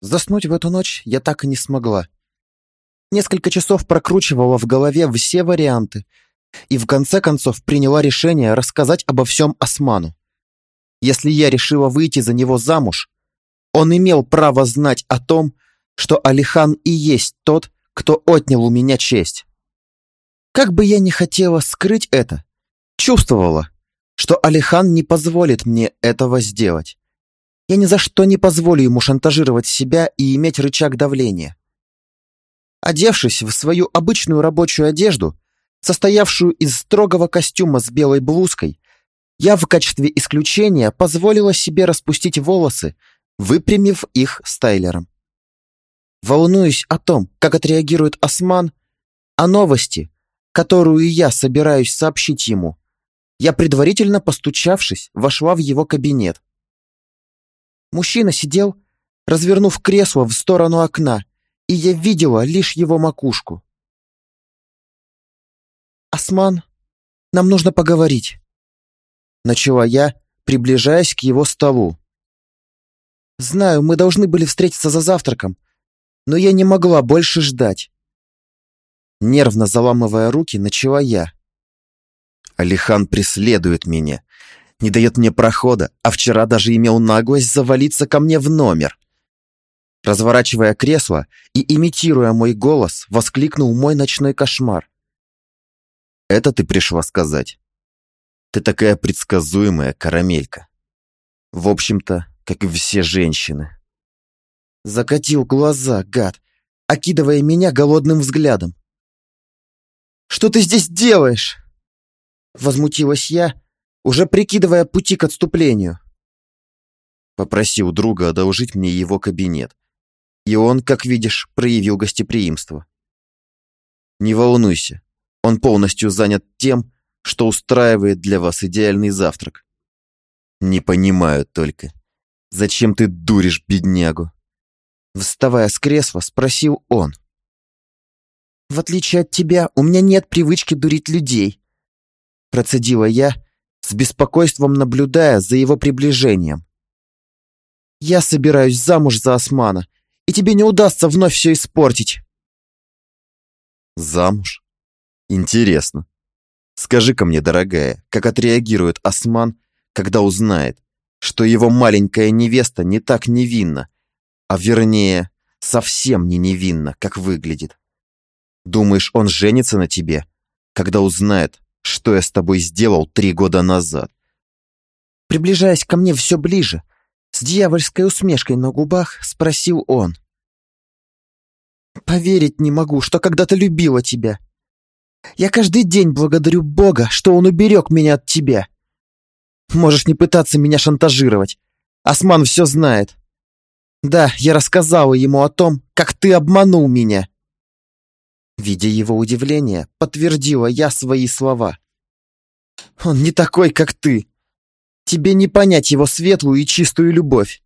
Заснуть в эту ночь я так и не смогла. Несколько часов прокручивала в голове все варианты и в конце концов приняла решение рассказать обо всем Осману. Если я решила выйти за него замуж, он имел право знать о том, что Алихан и есть тот, кто отнял у меня честь. Как бы я ни хотела скрыть это, чувствовала, что Алихан не позволит мне этого сделать. Я ни за что не позволю ему шантажировать себя и иметь рычаг давления. Одевшись в свою обычную рабочую одежду, состоявшую из строгого костюма с белой блузкой, я в качестве исключения позволила себе распустить волосы, выпрямив их стайлером. Волнуюсь о том, как отреагирует Осман, о новости, которую я собираюсь сообщить ему. Я, предварительно постучавшись, вошла в его кабинет. Мужчина сидел, развернув кресло в сторону окна, и я видела лишь его макушку. «Осман, нам нужно поговорить», — начала я, приближаясь к его столу. «Знаю, мы должны были встретиться за завтраком, но я не могла больше ждать». Нервно заламывая руки, начала я. Алихан преследует меня, не дает мне прохода, а вчера даже имел наглость завалиться ко мне в номер. Разворачивая кресло и имитируя мой голос, воскликнул мой ночной кошмар. «Это ты пришла сказать? Ты такая предсказуемая карамелька. В общем-то, как и все женщины». Закатил глаза, гад, окидывая меня голодным взглядом. «Что ты здесь делаешь?» Возмутилась я, уже прикидывая пути к отступлению. Попросил друга одолжить мне его кабинет. И он, как видишь, проявил гостеприимство. Не волнуйся, он полностью занят тем, что устраивает для вас идеальный завтрак. Не понимаю только, зачем ты дуришь беднягу? Вставая с кресла, спросил он. В отличие от тебя, у меня нет привычки дурить людей. Процедила я, с беспокойством наблюдая за его приближением. «Я собираюсь замуж за Османа, и тебе не удастся вновь все испортить». «Замуж? Интересно. Скажи-ка мне, дорогая, как отреагирует Осман, когда узнает, что его маленькая невеста не так невинна, а вернее, совсем не невинна, как выглядит? Думаешь, он женится на тебе, когда узнает, что я с тобой сделал три года назад. Приближаясь ко мне все ближе, с дьявольской усмешкой на губах, спросил он. «Поверить не могу, что когда-то любила тебя. Я каждый день благодарю Бога, что Он уберег меня от тебя. Можешь не пытаться меня шантажировать. Осман все знает. Да, я рассказала ему о том, как ты обманул меня. Видя его удивление, подтвердила я свои слова. «Он не такой, как ты. Тебе не понять его светлую и чистую любовь.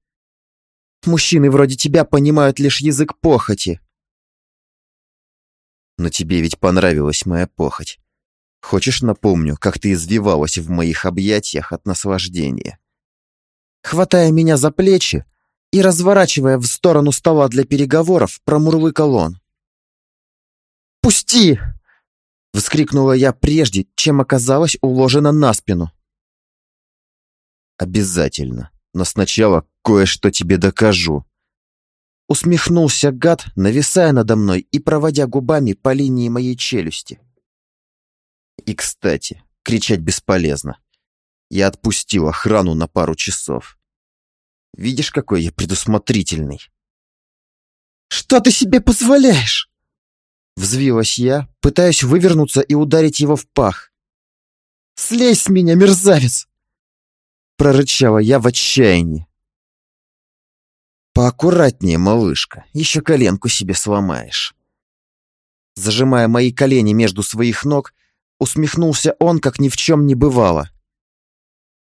Мужчины вроде тебя понимают лишь язык похоти». «Но тебе ведь понравилась моя похоть. Хочешь, напомню, как ты извивалась в моих объятиях от наслаждения?» Хватая меня за плечи и разворачивая в сторону стола для переговоров, промурлыкал он. «Пусти!» — вскрикнула я прежде, чем оказалась уложена на спину. «Обязательно, но сначала кое-что тебе докажу». Усмехнулся гад, нависая надо мной и проводя губами по линии моей челюсти. И, кстати, кричать бесполезно. Я отпустил охрану на пару часов. Видишь, какой я предусмотрительный. «Что ты себе позволяешь?» Взвилась я, пытаясь вывернуться и ударить его в пах. «Слезь с меня, мерзавец!» Прорычала я в отчаянии. «Поаккуратнее, малышка, еще коленку себе сломаешь». Зажимая мои колени между своих ног, усмехнулся он, как ни в чем не бывало.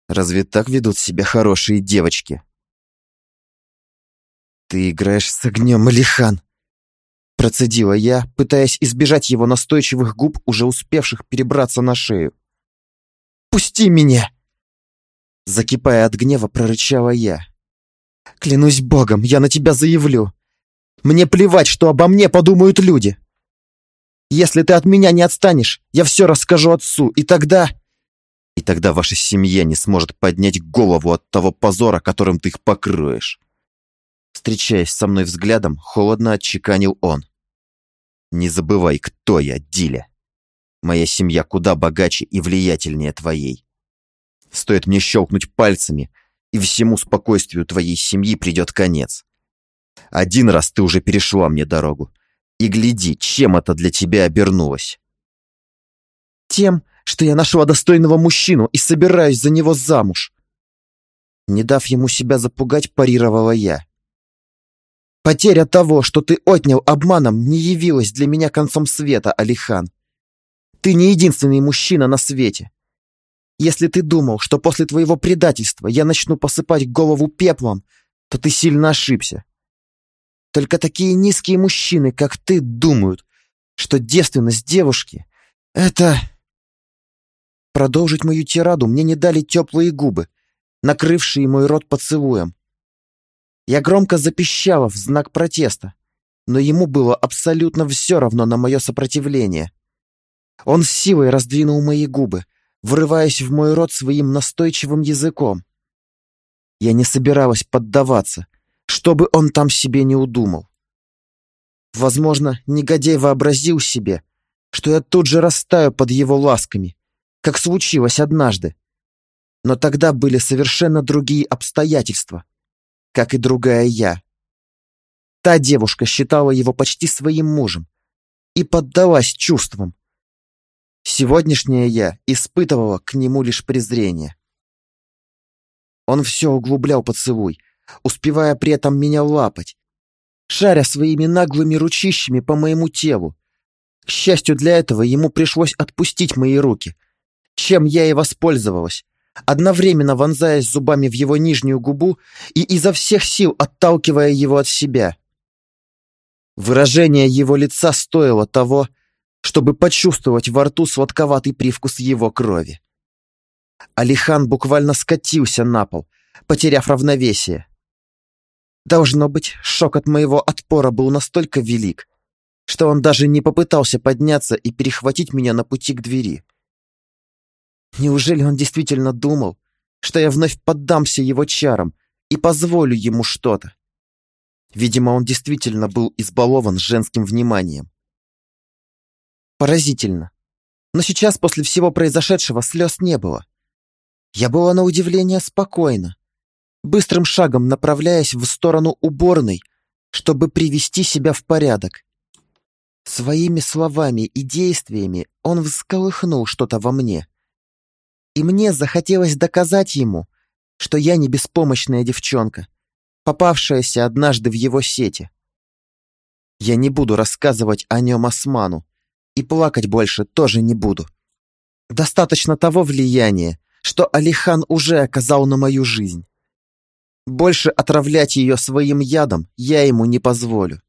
«Разве так ведут себя хорошие девочки?» «Ты играешь с огнем, Алихан!» Процедила я, пытаясь избежать его настойчивых губ, уже успевших перебраться на шею. «Пусти меня!» Закипая от гнева, прорычала я. Клянусь богом, я на тебя заявлю. Мне плевать, что обо мне подумают люди. Если ты от меня не отстанешь, я все расскажу отцу, и тогда... И тогда ваша семья не сможет поднять голову от того позора, которым ты их покроешь. Встречаясь со мной взглядом, холодно отчеканил он. Не забывай, кто я, Диля. Моя семья куда богаче и влиятельнее твоей. Стоит мне щелкнуть пальцами, и всему спокойствию твоей семьи придет конец. Один раз ты уже перешла мне дорогу. И гляди, чем это для тебя обернулось. Тем, что я нашла достойного мужчину и собираюсь за него замуж. Не дав ему себя запугать, парировала я. Потеря того, что ты отнял обманом, не явилась для меня концом света, Алихан. Ты не единственный мужчина на свете. Если ты думал, что после твоего предательства я начну посыпать голову пеплом, то ты сильно ошибся. Только такие низкие мужчины, как ты, думают, что девственность девушки — это... Продолжить мою тираду мне не дали теплые губы, накрывшие мой рот поцелуем. Я громко запищала в знак протеста, но ему было абсолютно все равно на мое сопротивление. Он с силой раздвинул мои губы, врываясь в мой рот своим настойчивым языком. Я не собиралась поддаваться, чтобы он там себе не удумал. Возможно, негодяй вообразил себе, что я тут же растаю под его ласками, как случилось однажды. Но тогда были совершенно другие обстоятельства как и другая я. Та девушка считала его почти своим мужем и поддалась чувствам. Сегодняшняя я испытывала к нему лишь презрение. Он все углублял поцелуй, успевая при этом меня лапать, шаря своими наглыми ручищами по моему телу. К счастью для этого, ему пришлось отпустить мои руки, чем я и воспользовалась, одновременно вонзаясь зубами в его нижнюю губу и изо всех сил отталкивая его от себя. Выражение его лица стоило того, чтобы почувствовать во рту сладковатый привкус его крови. Алихан буквально скатился на пол, потеряв равновесие. Должно быть, шок от моего отпора был настолько велик, что он даже не попытался подняться и перехватить меня на пути к двери. Неужели он действительно думал, что я вновь поддамся его чарам и позволю ему что-то? Видимо, он действительно был избалован женским вниманием. Поразительно. Но сейчас, после всего произошедшего, слез не было. Я была на удивление спокойна, быстрым шагом направляясь в сторону уборной, чтобы привести себя в порядок. Своими словами и действиями он всколыхнул что-то во мне — и мне захотелось доказать ему, что я не беспомощная девчонка, попавшаяся однажды в его сети. Я не буду рассказывать о нем Осману, и плакать больше тоже не буду. Достаточно того влияния, что Алихан уже оказал на мою жизнь. Больше отравлять ее своим ядом я ему не позволю.